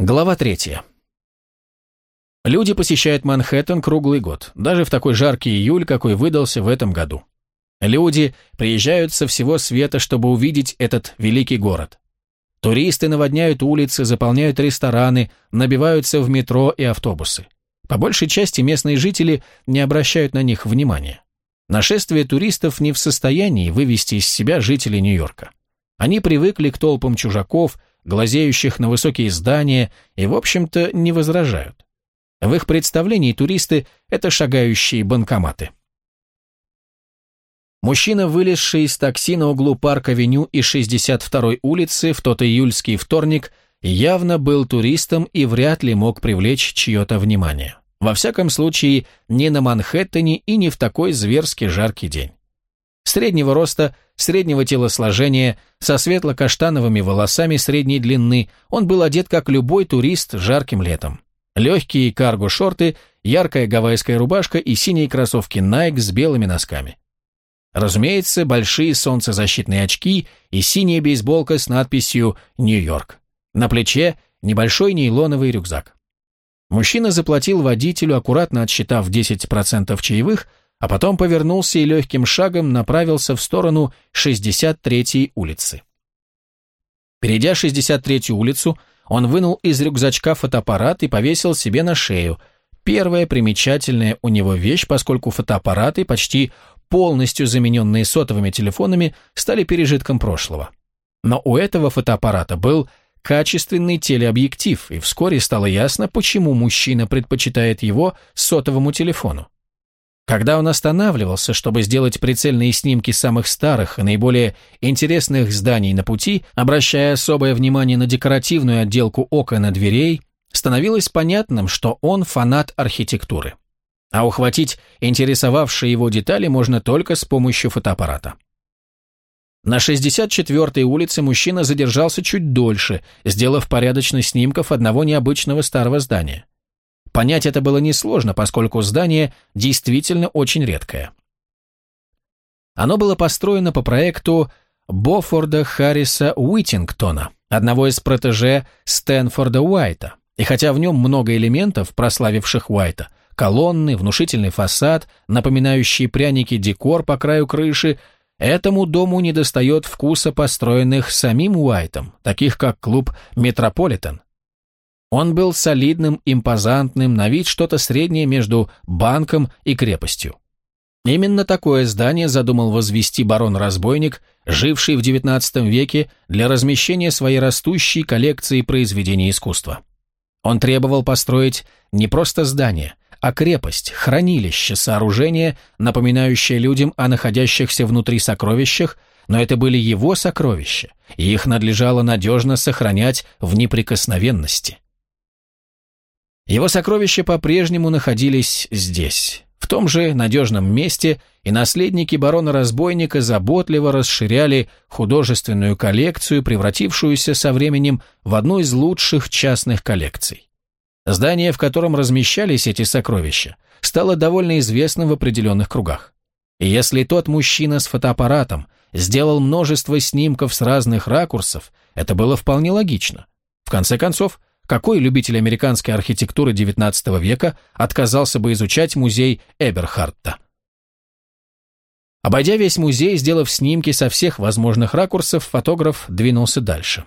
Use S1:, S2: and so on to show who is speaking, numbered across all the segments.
S1: Глава третья. Люди посещают Манхэттен круглый год, даже в такой жаркий июль, какой выдался в этом году. Люди приезжают со всего света, чтобы увидеть этот великий город. Туристы наводняют улицы, заполняют рестораны, набиваются в метро и автобусы. По большей части местные жители не обращают на них внимания. Нашествие туристов не в состоянии вывести из себя жителей Нью-Йорка. Они привыкли к толпам чужаков, глазеющих на высокие здания, и, в общем-то, не возражают. В их представлении туристы – это шагающие банкоматы. Мужчина, вылезший из такси на углу Парк-авеню и 62-й улицы в тот июльский вторник, явно был туристом и вряд ли мог привлечь чье-то внимание. Во всяком случае, не на Манхэттене и не в такой зверски жаркий день среднего роста, среднего телосложения, со светло-каштановыми волосами средней длины, он был одет как любой турист жарким летом. Легкие карго-шорты, яркая гавайская рубашка и синие кроссовки Nike с белыми носками. Разумеется, большие солнцезащитные очки и синяя бейсболка с надписью «Нью-Йорк». На плече небольшой нейлоновый рюкзак. Мужчина заплатил водителю, аккуратно отсчитав 10% чаевых, а потом повернулся и легким шагом направился в сторону 63-й улицы. Перейдя 63-ю улицу, он вынул из рюкзачка фотоаппарат и повесил себе на шею. Первая примечательная у него вещь, поскольку фотоаппараты, почти полностью замененные сотовыми телефонами, стали пережитком прошлого. Но у этого фотоаппарата был качественный телеобъектив, и вскоре стало ясно, почему мужчина предпочитает его сотовому телефону. Когда он останавливался, чтобы сделать прицельные снимки самых старых и наиболее интересных зданий на пути, обращая особое внимание на декоративную отделку окон и дверей, становилось понятным, что он фанат архитектуры. А ухватить интересовавшие его детали можно только с помощью фотоаппарата. На 64-й улице мужчина задержался чуть дольше, сделав порядочно снимков одного необычного старого здания. Понять это было несложно, поскольку здание действительно очень редкое. Оно было построено по проекту Бофорда Харриса Уитингтона, одного из протеже Стэнфорда Уайта. И хотя в нем много элементов, прославивших Уайта, колонны, внушительный фасад, напоминающий пряники декор по краю крыши, этому дому недостает вкуса построенных самим Уайтом, таких как клуб «Метрополитен», он был солидным, импозантным, на вид что-то среднее между банком и крепостью. Именно такое здание задумал возвести барон-разбойник, живший в XIX веке для размещения своей растущей коллекции произведений искусства. Он требовал построить не просто здание, а крепость, хранилище, сооружение, напоминающее людям о находящихся внутри сокровищах, но это были его сокровища, и их надлежало надежно сохранять в неприкосновенности. Его сокровища по-прежнему находились здесь, в том же надежном месте, и наследники барона-разбойника заботливо расширяли художественную коллекцию, превратившуюся со временем в одну из лучших частных коллекций. Здание, в котором размещались эти сокровища, стало довольно известным в определенных кругах. И если тот мужчина с фотоаппаратом сделал множество снимков с разных ракурсов, это было вполне логично. В конце концов, какой любитель американской архитектуры XIX века отказался бы изучать музей Эберхартта? Обойдя весь музей, сделав снимки со всех возможных ракурсов, фотограф двинулся дальше.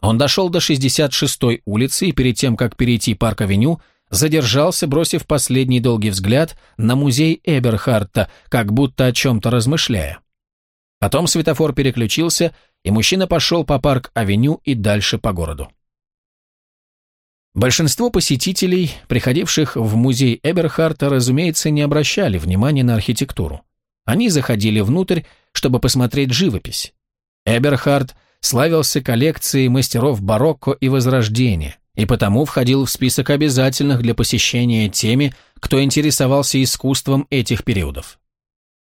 S1: Он дошел до 66-й улицы и перед тем, как перейти парк-авеню, задержался, бросив последний долгий взгляд на музей Эберхарта, как будто о чем-то размышляя. Потом светофор переключился, и мужчина пошел по парк-авеню и дальше по городу. Большинство посетителей, приходивших в музей Эберхарта, разумеется, не обращали внимания на архитектуру. Они заходили внутрь, чтобы посмотреть живопись. Эберхард славился коллекцией мастеров барокко и возрождения, и потому входил в список обязательных для посещения теми, кто интересовался искусством этих периодов.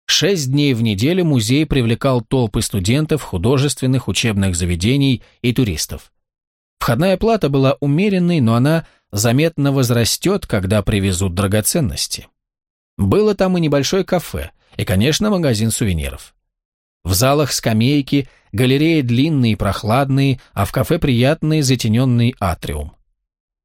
S1: Шесть дней в неделю музей привлекал толпы студентов, художественных учебных заведений и туристов. Входная плата была умеренной, но она заметно возрастет, когда привезут драгоценности. Было там и небольшое кафе, и, конечно, магазин сувениров. В залах скамейки, галереи длинные и прохладные, а в кафе приятный затененный атриум.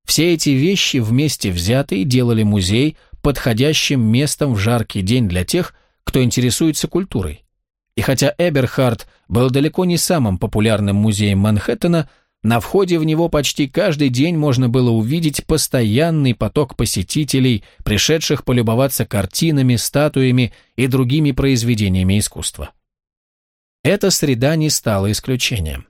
S1: Все эти вещи вместе взятые делали музей подходящим местом в жаркий день для тех, кто интересуется культурой. И хотя Эберхард был далеко не самым популярным музеем Манхэттена, на входе в него почти каждый день можно было увидеть постоянный поток посетителей, пришедших полюбоваться картинами, статуями и другими произведениями искусства. Эта среда не стала исключением.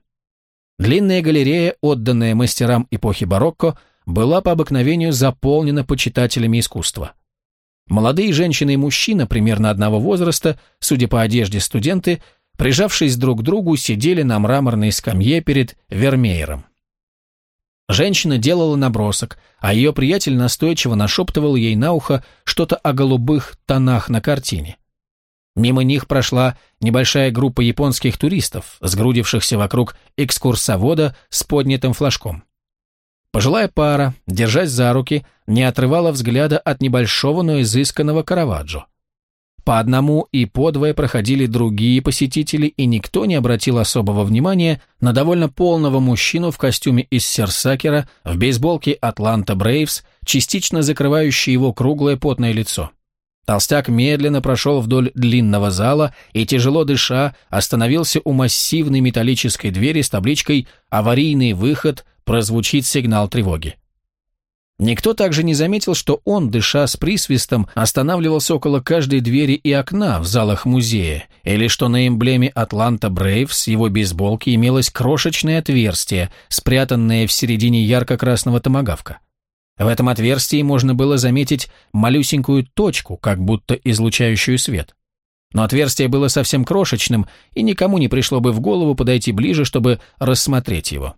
S1: Длинная галерея, отданная мастерам эпохи барокко, была по обыкновению заполнена почитателями искусства. Молодые женщины и мужчина примерно одного возраста, судя по одежде студенты, прижавшись друг к другу, сидели на мраморной скамье перед Вермеером. Женщина делала набросок, а ее приятель настойчиво нашептывал ей на ухо что-то о голубых тонах на картине. Мимо них прошла небольшая группа японских туристов, сгрудившихся вокруг экскурсовода с поднятым флажком. Пожилая пара, держась за руки, не отрывала взгляда от небольшого, но изысканного Караваджо. По одному и по двое проходили другие посетители, и никто не обратил особого внимания на довольно полного мужчину в костюме из серсакера, в бейсболке «Атланта Брейвс», частично закрывающий его круглое потное лицо. Толстяк медленно прошел вдоль длинного зала и, тяжело дыша, остановился у массивной металлической двери с табличкой «Аварийный выход прозвучит сигнал тревоги. Никто также не заметил, что он, дыша с присвистом, останавливался около каждой двери и окна в залах музея, или что на эмблеме Атланта Брейвс его бейсболки имелось крошечное отверстие, спрятанное в середине ярко-красного томагавка. В этом отверстии можно было заметить малюсенькую точку, как будто излучающую свет. Но отверстие было совсем крошечным, и никому не пришло бы в голову подойти ближе, чтобы рассмотреть его.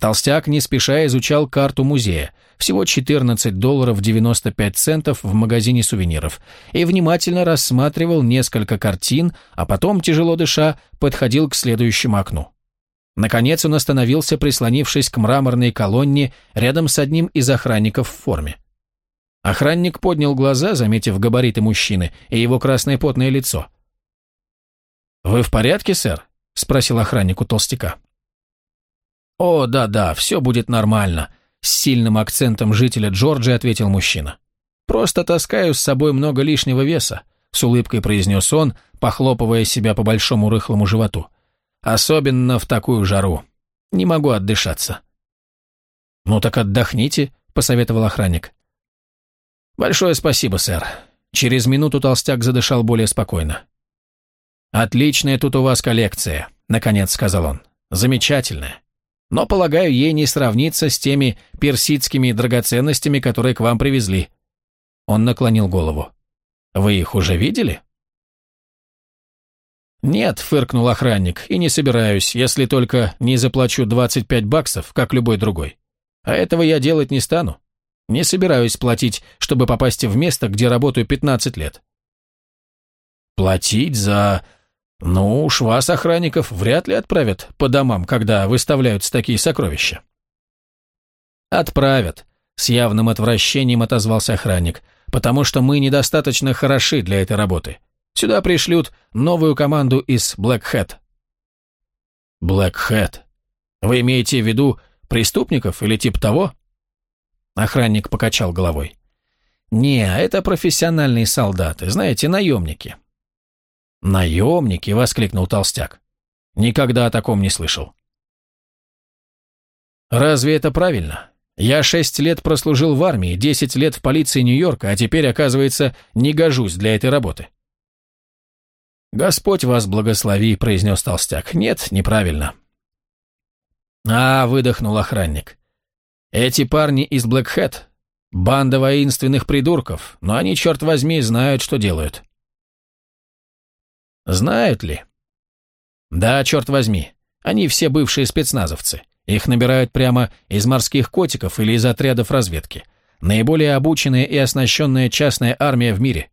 S1: Толстяк не спеша изучал карту музея, всего 14 долларов 95 центов в магазине сувениров, и внимательно рассматривал несколько картин, а потом, тяжело дыша, подходил к следующему окну. Наконец он остановился, прислонившись к мраморной колонне рядом с одним из охранников в форме. Охранник поднял глаза, заметив габариты мужчины и его красное потное лицо. «Вы в порядке, сэр?» — спросил охранник у толстяка. «О, да-да, все будет нормально», — с сильным акцентом жителя Джорджии ответил мужчина. «Просто таскаю с собой много лишнего веса», — с улыбкой произнес он, похлопывая себя по большому рыхлому животу. «Особенно в такую жару. Не могу отдышаться». «Ну так отдохните», — посоветовал охранник. «Большое спасибо, сэр». Через минуту толстяк задышал более спокойно. «Отличная тут у вас коллекция», — наконец сказал он. «Замечательная но, полагаю, ей не сравнится с теми персидскими драгоценностями, которые к вам привезли». Он наклонил голову. «Вы их уже видели?» «Нет», — фыркнул охранник, — «и не собираюсь, если только не заплачу 25 баксов, как любой другой. А этого я делать не стану. Не собираюсь платить, чтобы попасть в место, где работаю 15 лет». «Платить за...» «Ну уж вас, охранников, вряд ли отправят по домам, когда выставляются такие сокровища». «Отправят», — с явным отвращением отозвался охранник, «потому что мы недостаточно хороши для этой работы. Сюда пришлют новую команду из Black Hat». «Black Hat? Вы имеете в виду преступников или тип того?» Охранник покачал головой. «Не, это профессиональные солдаты, знаете, наемники. «Наемники!» — воскликнул толстяк. «Никогда о таком не слышал». «Разве это правильно? Я шесть лет прослужил в армии, десять лет в полиции Нью-Йорка, а теперь, оказывается, не гожусь для этой работы». «Господь вас благослови», — произнес толстяк. «Нет, неправильно». «А», — выдохнул охранник. «Эти парни из Блэкхэт — банда воинственных придурков, но они, черт возьми, знают, что делают». Знают ли? Да, черт возьми. Они все бывшие спецназовцы. Их набирают прямо из морских котиков или из отрядов разведки. Наиболее обученная и оснащенная частная армия в мире.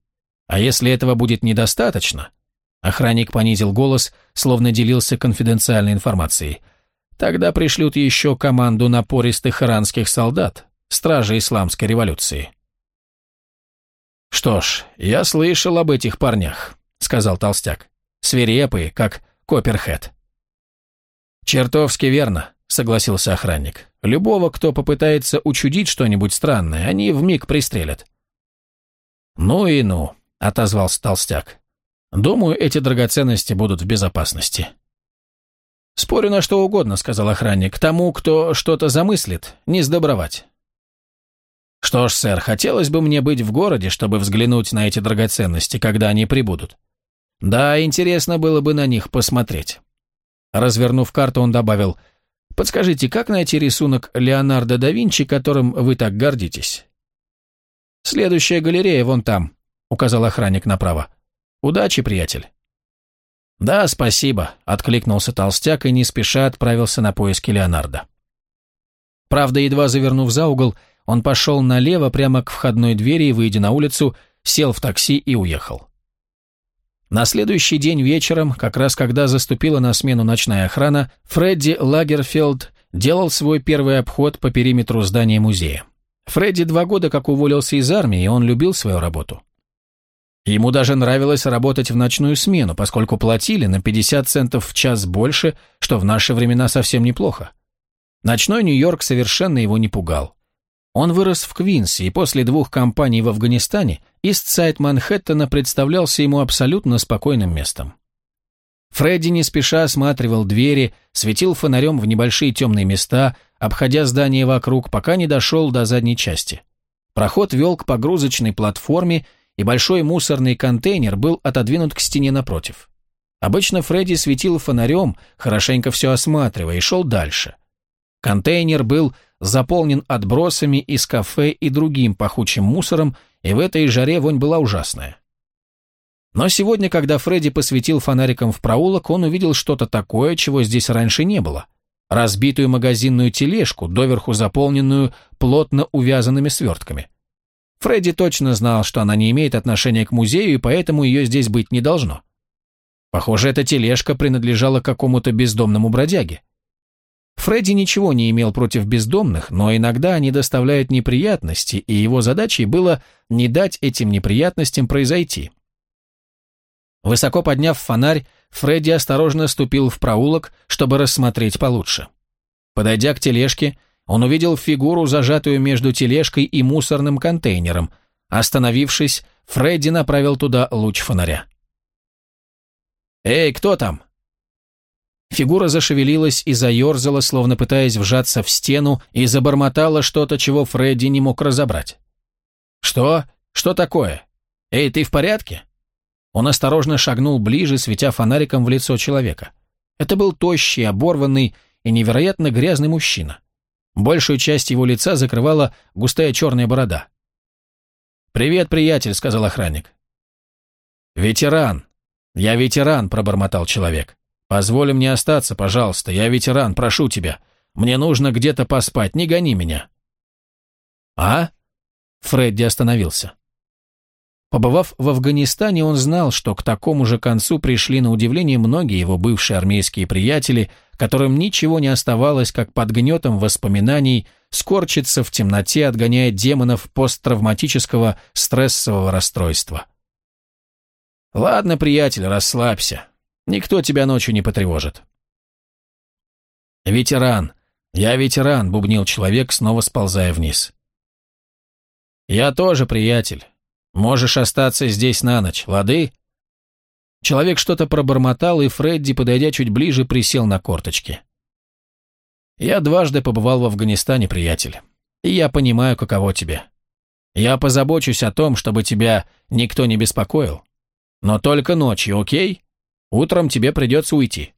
S1: А если этого будет недостаточно? Охранник понизил голос, словно делился конфиденциальной информацией. Тогда пришлют еще команду напористых иранских солдат, стражи исламской революции. Что ж, я слышал об этих парнях. — сказал толстяк. «Свирепые, как Копперхед». «Чертовски верно», — согласился охранник. Любого, кто попытается учудить что-нибудь странное, они вмиг пристрелят». «Ну и ну», — отозвался толстяк. «Думаю, эти драгоценности будут в безопасности». «Спорю на что угодно», — сказал охранник. «Тому, кто что-то замыслит, не сдобровать». «Что ж, сэр, хотелось бы мне быть в городе, чтобы взглянуть на эти драгоценности, когда они прибудут. Да, интересно было бы на них посмотреть». Развернув карту, он добавил, «Подскажите, как найти рисунок Леонардо да Винчи, которым вы так гордитесь?» «Следующая галерея вон там», — указал охранник направо. «Удачи, приятель». «Да, спасибо», — откликнулся толстяк и не спеша отправился на поиски Леонардо. Правда, едва завернув за угол, он пошел налево прямо к входной двери и, выйдя на улицу, сел в такси и уехал. На следующий день вечером, как раз когда заступила на смену ночная охрана, Фредди Лагерфелд делал свой первый обход по периметру здания музея. Фредди два года как уволился из армии, и он любил свою работу. Ему даже нравилось работать в ночную смену, поскольку платили на 50 центов в час больше, что в наши времена совсем неплохо. Ночной Нью-Йорк совершенно его не пугал. Он вырос в Квинсе, и после двух кампаний в Афганистане Ист-Сайд Манхэттена представлялся ему абсолютно спокойным местом. Фредди не спеша осматривал двери, светил фонарем в небольшие темные места, обходя здание вокруг, пока не дошел до задней части. Проход вел к погрузочной платформе, и большой мусорный контейнер был отодвинут к стене напротив. Обычно Фредди светил фонарем, хорошенько все осматривая, и шел дальше. Контейнер был заполнен отбросами из кафе и другим пахучим мусором, и в этой жаре вонь была ужасная. Но сегодня, когда Фредди посветил фонариком в проулок, он увидел что-то такое, чего здесь раньше не было. Разбитую магазинную тележку, доверху заполненную плотно увязанными свертками. Фредди точно знал, что она не имеет отношения к музею, и поэтому ее здесь быть не должно. Похоже, эта тележка принадлежала какому-то бездомному бродяге. Фредди ничего не имел против бездомных, но иногда они доставляют неприятности, и его задачей было не дать этим неприятностям произойти. Высоко подняв фонарь, Фредди осторожно ступил в проулок, чтобы рассмотреть получше. Подойдя к тележке, он увидел фигуру, зажатую между тележкой и мусорным контейнером. Остановившись, Фредди направил туда луч фонаря. «Эй, кто там?» Фигура зашевелилась и заерзала, словно пытаясь вжаться в стену, и забормотала что-то, чего Фредди не мог разобрать. «Что? Что такое? Эй, ты в порядке?» Он осторожно шагнул ближе, светя фонариком в лицо человека. Это был тощий, оборванный и невероятно грязный мужчина. Большую часть его лица закрывала густая черная борода. «Привет, приятель», — сказал охранник. «Ветеран. Я ветеран», — пробормотал человек. «Позволь мне остаться, пожалуйста. Я ветеран, прошу тебя. Мне нужно где-то поспать, не гони меня». «А?» Фредди остановился. Побывав в Афганистане, он знал, что к такому же концу пришли на удивление многие его бывшие армейские приятели, которым ничего не оставалось, как под гнетом воспоминаний скорчиться в темноте, отгоняя демонов посттравматического стрессового расстройства. «Ладно, приятель, расслабься. Никто тебя ночью не потревожит». «Ветеран. Я ветеран», — бубнил человек, снова сползая вниз. «Я тоже, приятель. Можешь остаться здесь на ночь, лады?» Человек что-то пробормотал, и Фредди, подойдя чуть ближе, присел на корточки. «Я дважды побывал в Афганистане, приятель, и я понимаю, каково тебе. Я позабочусь о том, чтобы тебя никто не беспокоил. Но только ночью, окей? Утром тебе придется уйти».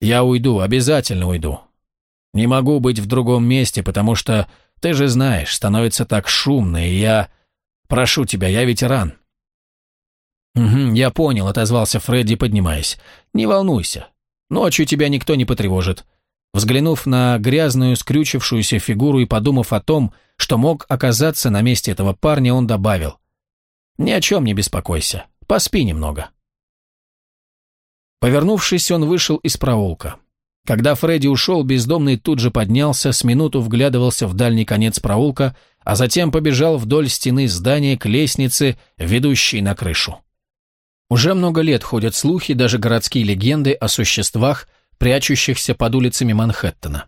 S1: «Я уйду, обязательно уйду. Не могу быть в другом месте, потому что ты же знаешь, становится так шумно, и я... Прошу тебя, я ветеран». «Угу, я понял», — отозвался Фредди, поднимаясь. «Не волнуйся. Ночью тебя никто не потревожит». Взглянув на грязную, скрючившуюся фигуру и подумав о том, что мог оказаться на месте этого парня, он добавил. «Ни о чем не беспокойся. Поспи немного». Повернувшись, он вышел из проулка. Когда Фредди ушел, бездомный тут же поднялся, с минуту вглядывался в дальний конец проулка, а затем побежал вдоль стены здания к лестнице, ведущей на крышу. Уже много лет ходят слухи, даже городские легенды о существах, прячущихся под улицами Манхэттена.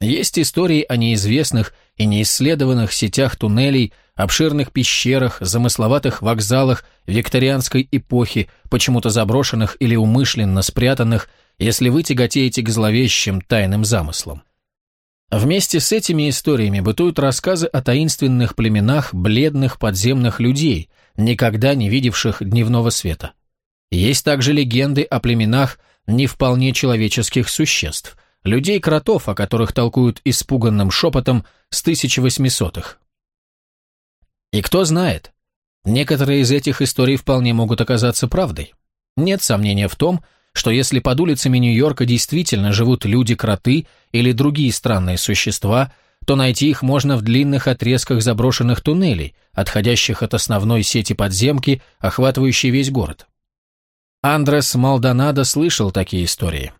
S1: Есть истории о неизвестных и неисследованных сетях туннелей, обширных пещерах, замысловатых вокзалах викторианской эпохи, почему-то заброшенных или умышленно спрятанных, если вы тяготеете к зловещим тайным замыслам. Вместе с этими историями бытуют рассказы о таинственных племенах бледных подземных людей, никогда не видевших дневного света. Есть также легенды о племенах не вполне человеческих существ, людей-кротов, о которых толкуют испуганным шепотом с 1800-х. И кто знает, некоторые из этих историй вполне могут оказаться правдой. Нет сомнения в том, что если под улицами Нью-Йорка действительно живут люди-кроты или другие странные существа, то найти их можно в длинных отрезках заброшенных туннелей, отходящих от основной сети подземки, охватывающей весь город. Андрес Малдонадо слышал такие истории.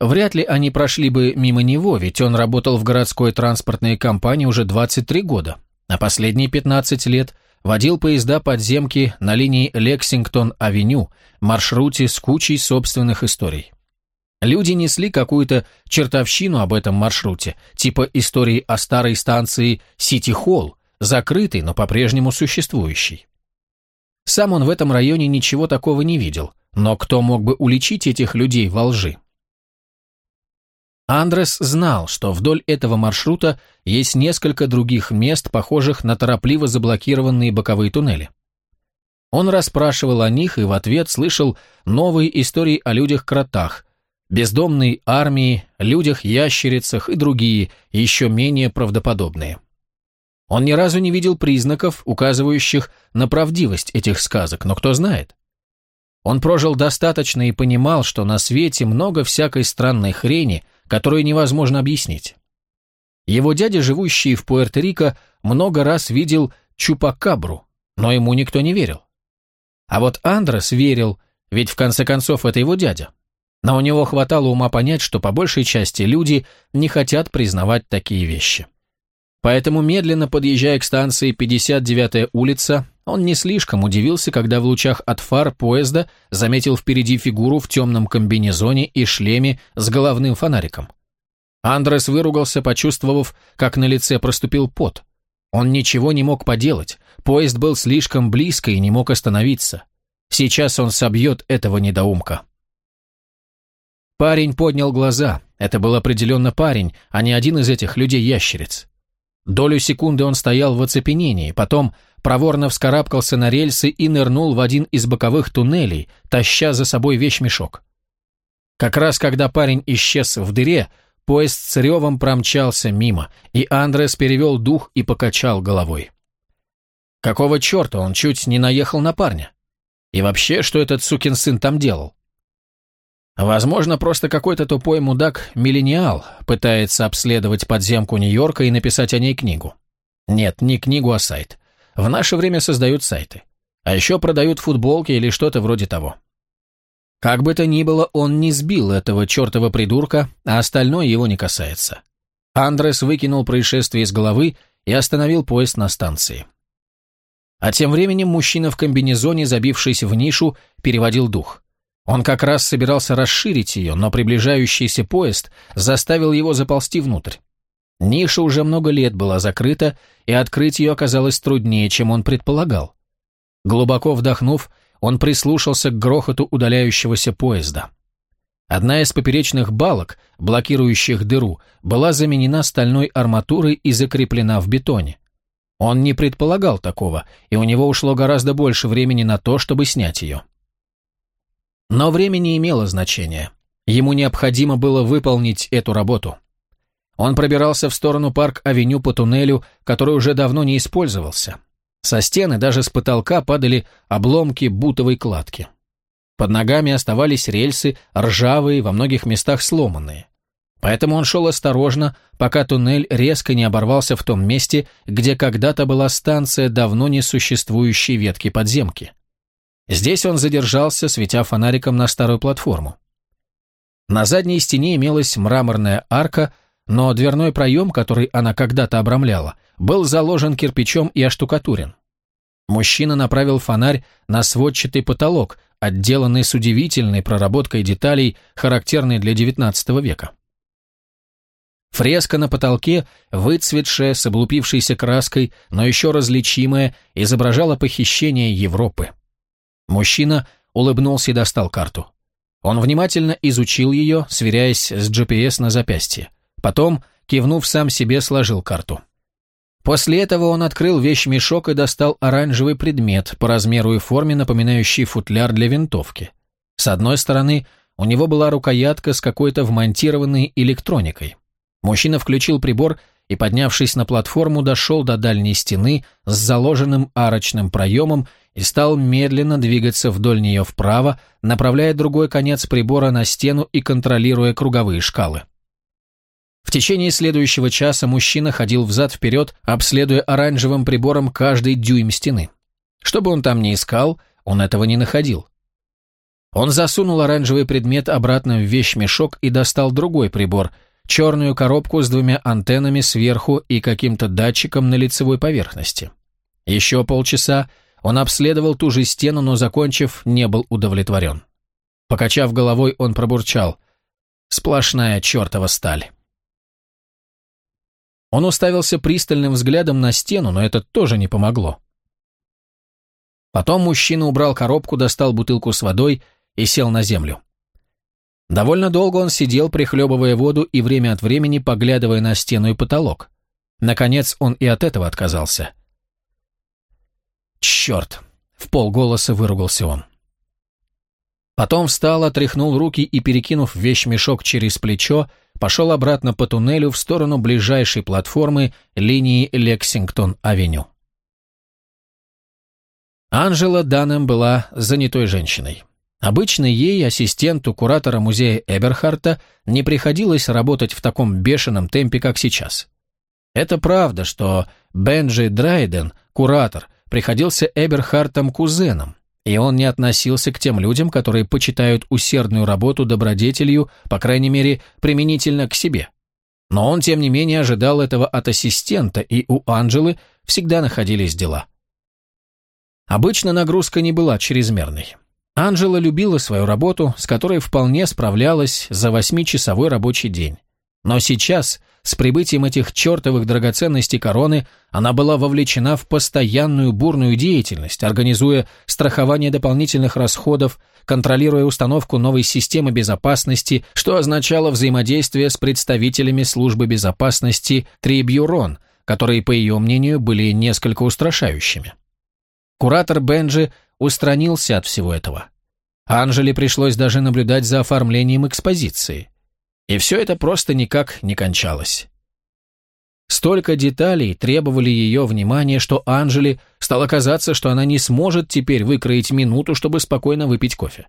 S1: Вряд ли они прошли бы мимо него, ведь он работал в городской транспортной компании уже 23 года, а последние 15 лет – водил поезда подземки на линии Лексингтон-авеню, маршруте с кучей собственных историй. Люди несли какую-то чертовщину об этом маршруте, типа истории о старой станции Сити-Холл, закрытой, но по-прежнему существующей. Сам он в этом районе ничего такого не видел, но кто мог бы уличить этих людей во лжи? Андрес знал, что вдоль этого маршрута есть несколько других мест, похожих на торопливо заблокированные боковые туннели. Он расспрашивал о них и в ответ слышал новые истории о людях-кротах, бездомной армии, людях-ящерицах и другие, еще менее правдоподобные. Он ни разу не видел признаков, указывающих на правдивость этих сказок, но кто знает. Он прожил достаточно и понимал, что на свете много всякой странной хрени – которую невозможно объяснить. Его дядя, живущий в Пуэрто-Рико, много раз видел Чупакабру, но ему никто не верил. А вот Андрес верил, ведь в конце концов это его дядя. Но у него хватало ума понять, что по большей части люди не хотят признавать такие вещи. Поэтому, медленно подъезжая к станции 59-я улица, он не слишком удивился, когда в лучах от фар поезда заметил впереди фигуру в темном комбинезоне и шлеме с головным фонариком. Андрес выругался, почувствовав, как на лице проступил пот. Он ничего не мог поделать, поезд был слишком близко и не мог остановиться. Сейчас он собьет этого недоумка. Парень поднял глаза. Это был определенно парень, а не один из этих людей-ящериц. Долю секунды он стоял в оцепенении, потом проворно вскарабкался на рельсы и нырнул в один из боковых туннелей, таща за собой вещмешок. Как раз когда парень исчез в дыре, поезд с ревом промчался мимо, и Андрес перевел дух и покачал головой. Какого черта он чуть не наехал на парня? И вообще, что этот сукин сын там делал? Возможно, просто какой-то тупой мудак-миллениал пытается обследовать подземку Нью-Йорка и написать о ней книгу. Нет, не книгу, а сайт. В наше время создают сайты. А еще продают футболки или что-то вроде того. Как бы то ни было, он не сбил этого чертова придурка, а остальное его не касается. Андрес выкинул происшествие из головы и остановил поезд на станции. А тем временем мужчина в комбинезоне, забившись в нишу, переводил дух. Он как раз собирался расширить ее, но приближающийся поезд заставил его заползти внутрь. Ниша уже много лет была закрыта, и открыть ее оказалось труднее, чем он предполагал. Глубоко вдохнув, он прислушался к грохоту удаляющегося поезда. Одна из поперечных балок, блокирующих дыру, была заменена стальной арматурой и закреплена в бетоне. Он не предполагал такого, и у него ушло гораздо больше времени на то, чтобы снять ее. Но время не имело значения. Ему необходимо было выполнить эту работу. Он пробирался в сторону парк-авеню по туннелю, который уже давно не использовался. Со стены даже с потолка падали обломки бутовой кладки. Под ногами оставались рельсы, ржавые, во многих местах сломанные. Поэтому он шел осторожно, пока туннель резко не оборвался в том месте, где когда-то была станция давно несуществующей ветки подземки. Здесь он задержался, светя фонариком на старую платформу. На задней стене имелась мраморная арка, но дверной проем, который она когда-то обрамляла, был заложен кирпичом и оштукатурен. Мужчина направил фонарь на сводчатый потолок, отделанный с удивительной проработкой деталей, характерной для XIX века. Фреска на потолке, выцветшая, с облупившейся краской, но еще различимая, изображала похищение Европы. Мужчина улыбнулся и достал карту. Он внимательно изучил ее, сверяясь с GPS на запястье. Потом, кивнув сам себе, сложил карту. После этого он открыл вещмешок и достал оранжевый предмет, по размеру и форме напоминающий футляр для винтовки. С одной стороны, у него была рукоятка с какой-то вмонтированной электроникой. Мужчина включил прибор и, поднявшись на платформу, дошел до дальней стены с заложенным арочным проемом и стал медленно двигаться вдоль нее вправо, направляя другой конец прибора на стену и контролируя круговые шкалы. В течение следующего часа мужчина ходил взад-вперед, обследуя оранжевым прибором каждый дюйм стены. Что бы он там ни искал, он этого не находил. Он засунул оранжевый предмет обратно в вещмешок и достал другой прибор – черную коробку с двумя антеннами сверху и каким-то датчиком на лицевой поверхности. Еще полчаса он обследовал ту же стену, но, закончив, не был удовлетворен. Покачав головой, он пробурчал «Сплошная чертова сталь». Он уставился пристальным взглядом на стену, но это тоже не помогло. Потом мужчина убрал коробку, достал бутылку с водой и сел на землю. Довольно долго он сидел, прихлебывая воду и время от времени поглядывая на стену и потолок. Наконец он и от этого отказался. «Черт!» — в полголоса выругался он. Потом встал, отряхнул руки и, перекинув вещмешок через плечо, пошел обратно по туннелю в сторону ближайшей платформы линии Лексингтон-авеню. Анжела Данем была занятой женщиной. Обычно ей, ассистенту куратора музея Эберхарта, не приходилось работать в таком бешеном темпе, как сейчас. Это правда, что Бенджи Драйден, куратор, приходился Эберхартом кузеном, и он не относился к тем людям, которые почитают усердную работу добродетелью, по крайней мере, применительно к себе. Но он, тем не менее, ожидал этого от ассистента, и у Анжелы всегда находились дела. Обычно нагрузка не была чрезмерной. Анжела любила свою работу, с которой вполне справлялась за восьмичасовой рабочий день. Но сейчас, с прибытием этих чертовых драгоценностей короны, она была вовлечена в постоянную бурную деятельность, организуя страхование дополнительных расходов, контролируя установку новой системы безопасности, что означало взаимодействие с представителями службы безопасности Трибьюрон, которые, по ее мнению, были несколько устрашающими. Куратор Бенджи устранился от всего этого. Анжеле пришлось даже наблюдать за оформлением экспозиции. И все это просто никак не кончалось. Столько деталей требовали ее внимания, что Анжеле стало казаться, что она не сможет теперь выкроить минуту, чтобы спокойно выпить кофе.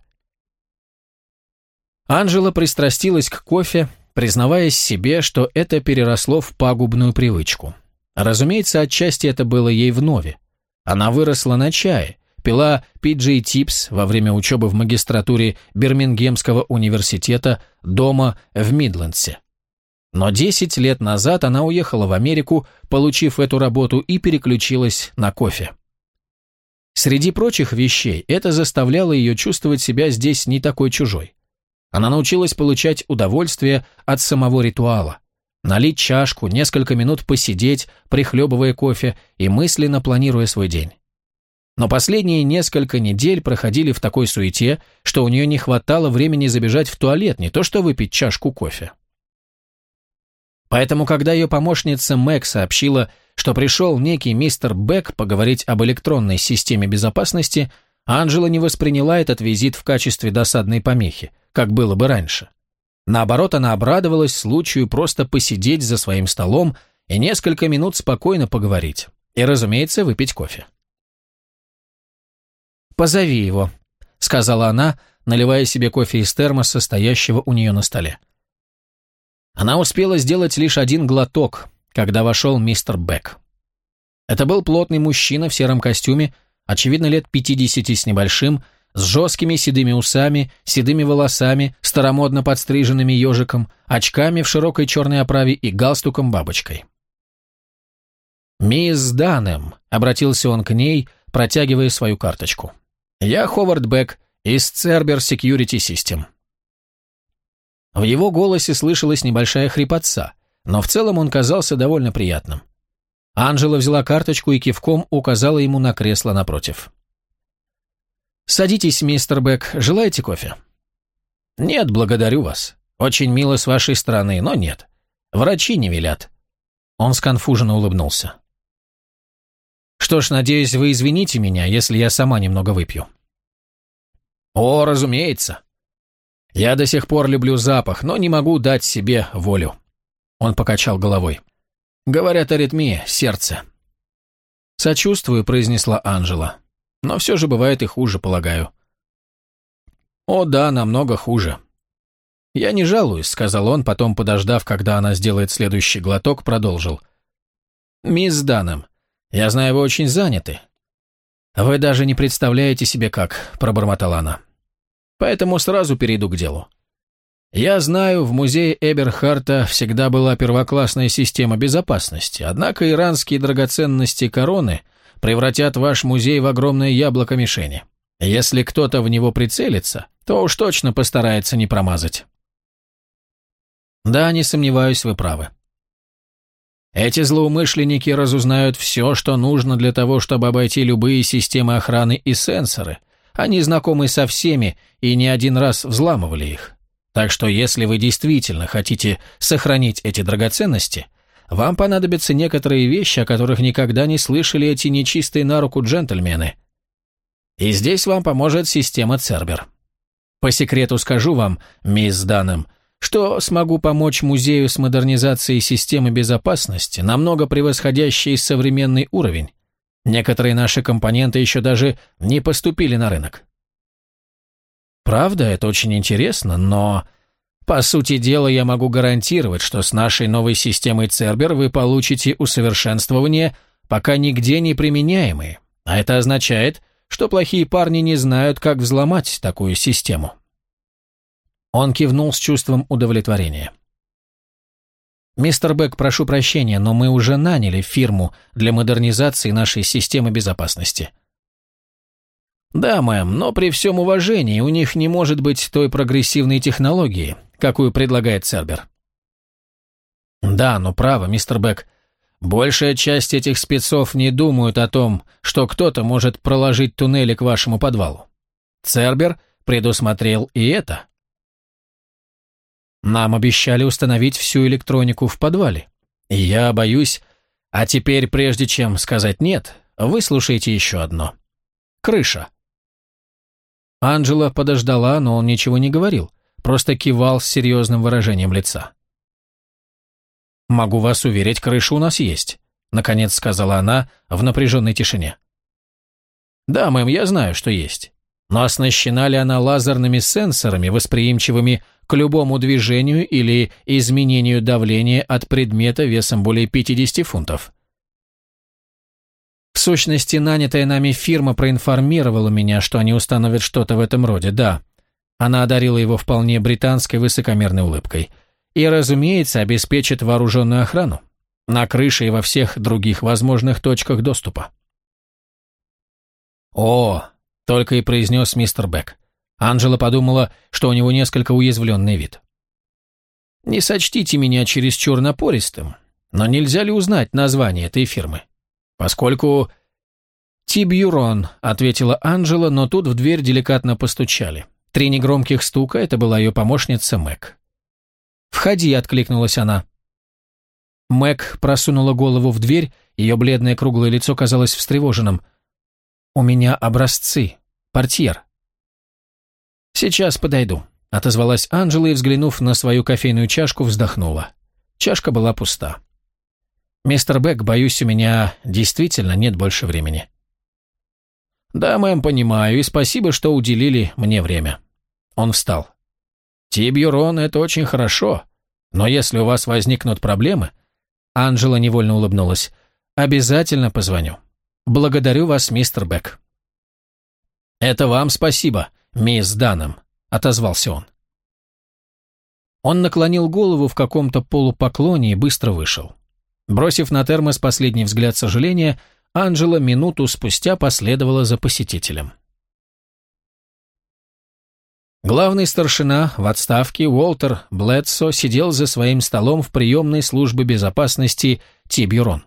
S1: Анжела пристрастилась к кофе, признаваясь себе, что это переросло в пагубную привычку. Разумеется, отчасти это было ей вновь. Она выросла на чае, пила PJ Tips во время учебы в магистратуре Бирмингемского университета дома в Мидлендсе. Но 10 лет назад она уехала в Америку, получив эту работу, и переключилась на кофе. Среди прочих вещей это заставляло ее чувствовать себя здесь не такой чужой. Она научилась получать удовольствие от самого ритуала. Налить чашку, несколько минут посидеть, прихлебывая кофе и мысленно планируя свой день. Но последние несколько недель проходили в такой суете, что у нее не хватало времени забежать в туалет, не то что выпить чашку кофе. Поэтому, когда ее помощница Мэг сообщила, что пришел некий мистер Бек поговорить об электронной системе безопасности, Анжела не восприняла этот визит в качестве досадной помехи, как было бы раньше. Наоборот, она обрадовалась случаю просто посидеть за своим столом и несколько минут спокойно поговорить. И, разумеется, выпить кофе. «Позови его», — сказала она, наливая себе кофе из термоса, стоящего у нее на столе. Она успела сделать лишь один глоток, когда вошел мистер Бек. Это был плотный мужчина в сером костюме, очевидно, лет пятидесяти с небольшим, с жесткими седыми усами, седыми волосами, старомодно подстриженными ежиком, очками в широкой черной оправе и галстуком-бабочкой. «Мисс Данем», — обратился он к ней, протягивая свою карточку. «Я Ховард Бек из Цербер Security System». В его голосе слышалась небольшая хрипотца, но в целом он казался довольно приятным. Анжела взяла карточку и кивком указала ему на кресло напротив. «Садитесь, мистер Бек. Желаете кофе?» «Нет, благодарю вас. Очень мило с вашей стороны, но нет. Врачи не велят». Он сконфуженно улыбнулся. «Что ж, надеюсь, вы извините меня, если я сама немного выпью». «О, разумеется. Я до сих пор люблю запах, но не могу дать себе волю». Он покачал головой. «Говорят, аритмия, сердце». «Сочувствую», — произнесла Анжела. «Но все же бывает и хуже, полагаю». «О да, намного хуже». «Я не жалуюсь», — сказал он, потом, подождав, когда она сделает следующий глоток, продолжил. «Мисс Данем, я знаю, вы очень заняты». «Вы даже не представляете себе как», — пробормотала она. «Поэтому сразу перейду к делу. Я знаю, в музее Эберхарта всегда была первоклассная система безопасности, однако иранские драгоценности короны превратят ваш музей в огромное яблоко мишени. Если кто-то в него прицелится, то уж точно постарается не промазать. Да, не сомневаюсь, вы правы. Эти злоумышленники разузнают все, что нужно для того, чтобы обойти любые системы охраны и сенсоры. Они знакомы со всеми и не один раз взламывали их. Так что если вы действительно хотите сохранить эти драгоценности, вам понадобятся некоторые вещи, о которых никогда не слышали эти нечистые на руку джентльмены. И здесь вам поможет система Цербер. По секрету скажу вам, мисс Данем, что смогу помочь музею с модернизацией системы безопасности, намного превосходящей современный уровень. Некоторые наши компоненты еще даже не поступили на рынок. Правда, это очень интересно, но... По сути дела, я могу гарантировать, что с нашей новой системой Цербер вы получите усовершенствование, пока нигде не применяемые. А это означает, что плохие парни не знают, как взломать такую систему. Он кивнул с чувством удовлетворения. «Мистер Бек, прошу прощения, но мы уже наняли фирму для модернизации нашей системы безопасности. «Да, мэм, но при всем уважении у них не может быть той прогрессивной технологии, какую предлагает Цербер». «Да, но право, мистер Бек. Большая часть этих спецов не думают о том, что кто-то может проложить туннели к вашему подвалу. Цербер предусмотрел и это». «Нам обещали установить всю электронику в подвале. Я боюсь... А теперь, прежде чем сказать «нет», выслушайте еще одно. Крыша». Анджела подождала, но он ничего не говорил, просто кивал с серьезным выражением лица. «Могу вас уверить, крыша у нас есть», — наконец сказала она в напряженной тишине. «Да, мэм, я знаю, что есть. Но оснащена ли она лазерными сенсорами, восприимчивыми к любому движению или изменению давления от предмета весом более 50 фунтов?» В сущности, нанятая нами фирма проинформировала меня, что они установят что-то в этом роде, да. Она одарила его вполне британской высокомерной улыбкой. И, разумеется, обеспечит вооруженную охрану. На крыше и во всех других возможных точках доступа. «О!» — только и произнес мистер Бек. Анжела подумала, что у него несколько уязвленный вид. «Не сочтите меня чересчур напористым, но нельзя ли узнать название этой фирмы?» поскольку...» «Тибьюрон», — ответила Анжела, но тут в дверь деликатно постучали. Три негромких стука — это была ее помощница Мэг. «Входи», — откликнулась она. Мэг просунула голову в дверь, ее бледное круглое лицо казалось встревоженным. «У меня образцы. Портьер». «Сейчас подойду», — отозвалась Анжела и, взглянув на свою кофейную чашку, вздохнула. Чашка была пуста. «Мистер Бек, боюсь, у меня действительно нет больше времени». «Да, мэм, понимаю, и спасибо, что уделили мне время». Он встал. «Тибьюрон — это очень хорошо, но если у вас возникнут проблемы...» Анжела невольно улыбнулась. «Обязательно позвоню. Благодарю вас, мистер Бек». «Это вам спасибо, мисс Данном», — отозвался он. Он наклонил голову в каком-то полупоклоне и быстро вышел. Бросив на термос последний взгляд сожаления, Анжела минуту спустя последовала за посетителем. Главный старшина в отставке Уолтер Блэдсо сидел за своим столом в приемной службы безопасности Тибюрон.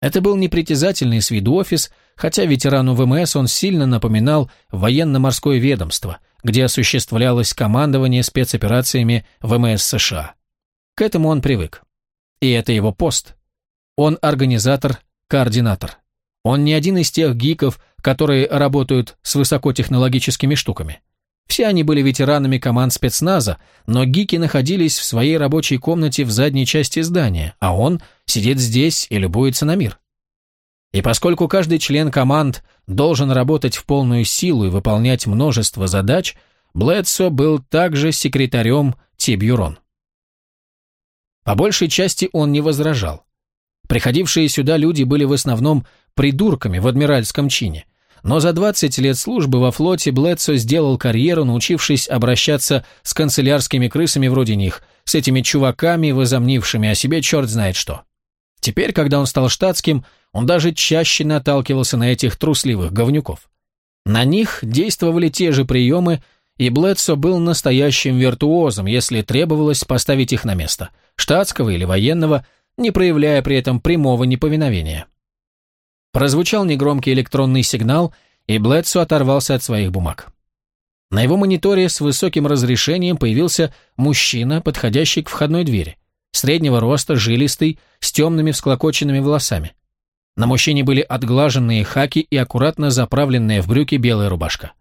S1: Это был непритязательный с виду офис, хотя ветерану ВМС он сильно напоминал военно-морское ведомство, где осуществлялось командование спецоперациями ВМС США. К этому он привык. И это его пост. Он организатор, координатор. Он не один из тех гиков, которые работают с высокотехнологическими штуками. Все они были ветеранами команд спецназа, но гики находились в своей рабочей комнате в задней части здания, а он сидит здесь и любуется на мир. И поскольку каждый член команд должен работать в полную силу и выполнять множество задач, Блэдсо был также секретарем Тибюрон. По большей части он не возражал. Приходившие сюда люди были в основном придурками в адмиральском чине, но за 20 лет службы во флоте Блэдсо сделал карьеру, научившись обращаться с канцелярскими крысами вроде них, с этими чуваками, возомнившими о себе черт знает что. Теперь, когда он стал штатским, он даже чаще наталкивался на этих трусливых говнюков. На них действовали те же приемы, и Блэдсо был настоящим виртуозом, если требовалось поставить их на место, штатского или военного, не проявляя при этом прямого неповиновения. Прозвучал негромкий электронный сигнал, и Блэдсо оторвался от своих бумаг. На его мониторе с высоким разрешением появился мужчина, подходящий к входной двери. Среднего роста, жилистый, с темными всклокоченными волосами. На мужчине были отглаженные хаки и аккуратно заправленная в брюки белая рубашка.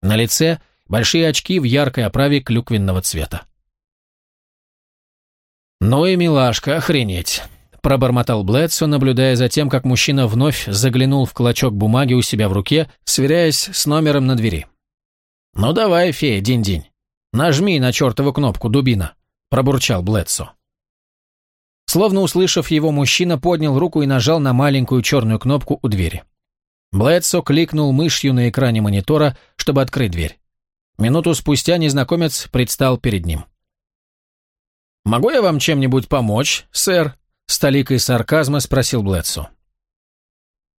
S1: На лице большие очки в яркой оправе клюквенного цвета. «Ну и милашка, охренеть!» Пробормотал Блэдсо, наблюдая за тем, как мужчина вновь заглянул в клочок бумаги у себя в руке, сверяясь с номером на двери. «Ну давай, фея, день-день, нажми на чертову кнопку, дубина», – пробурчал Блэдсо. Словно услышав его, мужчина поднял руку и нажал на маленькую черную кнопку у двери. Блэдсо кликнул мышью на экране монитора, чтобы открыть дверь. Минуту спустя незнакомец предстал перед ним. «Могу я вам чем-нибудь помочь, сэр?» С толикой сарказма спросил Блэдсу.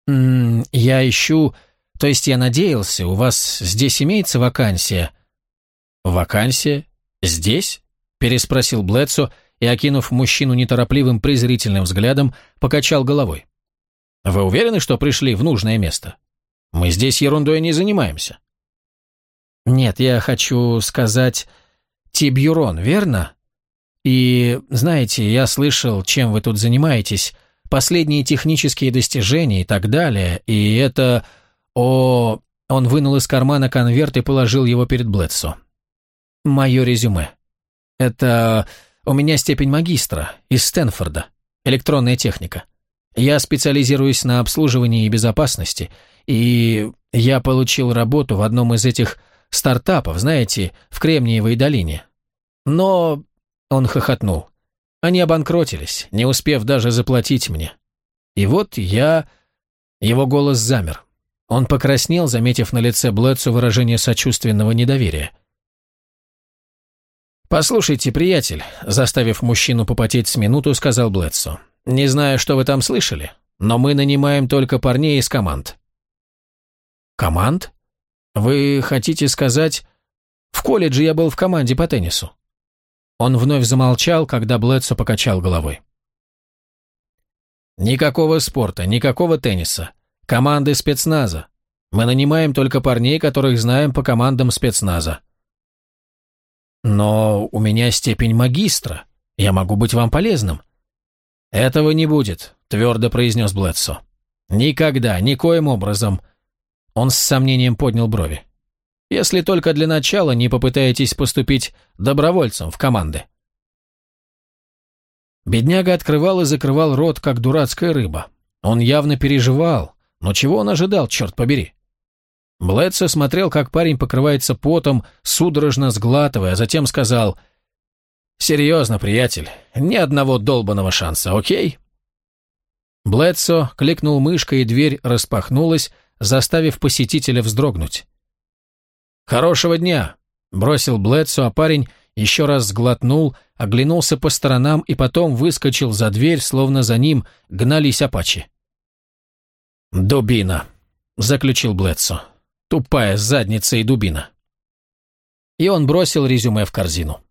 S1: «М -м, «Я ищу... То есть я надеялся, у вас здесь имеется вакансия?» «Вакансия? Здесь?» – переспросил Блэдсу и, окинув мужчину неторопливым презрительным взглядом, покачал головой. «Вы уверены, что пришли в нужное место? Мы здесь ерундой не занимаемся». «Нет, я хочу сказать... Тибюрон, верно?» И, знаете, я слышал, чем вы тут занимаетесь, последние технические достижения и так далее, и это... О... Он вынул из кармана конверт и положил его перед Блэдсо. Мое резюме. Это... У меня степень магистра из Стэнфорда. Электронная техника. Я специализируюсь на обслуживании и безопасности, и я получил работу в одном из этих стартапов, знаете, в Кремниевой долине. Но он хохотнул. Они обанкротились, не успев даже заплатить мне. И вот я... Его голос замер. Он покраснел, заметив на лице Блэдсу выражение сочувственного недоверия. «Послушайте, приятель», заставив мужчину попотеть с минуту, сказал Блэдсу. «Не знаю, что вы там слышали, но мы нанимаем только парней из команд». «Команд? Вы хотите сказать...» «В колледже я был в команде по теннису». Он вновь замолчал, когда Блэдсо покачал головой. «Никакого спорта, никакого тенниса. Команды спецназа. Мы нанимаем только парней, которых знаем по командам спецназа». «Но у меня степень магистра. Я могу быть вам полезным». «Этого не будет», — твердо произнес Блэдсо. «Никогда, никоим образом». Он с сомнением поднял брови если только для начала не попытаетесь поступить добровольцем в команды. Бедняга открывал и закрывал рот, как дурацкая рыба. Он явно переживал, но чего он ожидал, черт побери? Блэдсо смотрел, как парень покрывается потом, судорожно сглатывая, а затем сказал «Серьезно, приятель, ни одного долбанного шанса, окей?» Блэдсо кликнул мышкой, и дверь распахнулась, заставив посетителя вздрогнуть. «Хорошего дня!» – бросил Блэдсу, а парень еще раз сглотнул, оглянулся по сторонам и потом выскочил за дверь, словно за ним гнались апачи. «Дубина», — заключил Блэдсо. «Тупая задница и дубина». И он бросил резюме в корзину.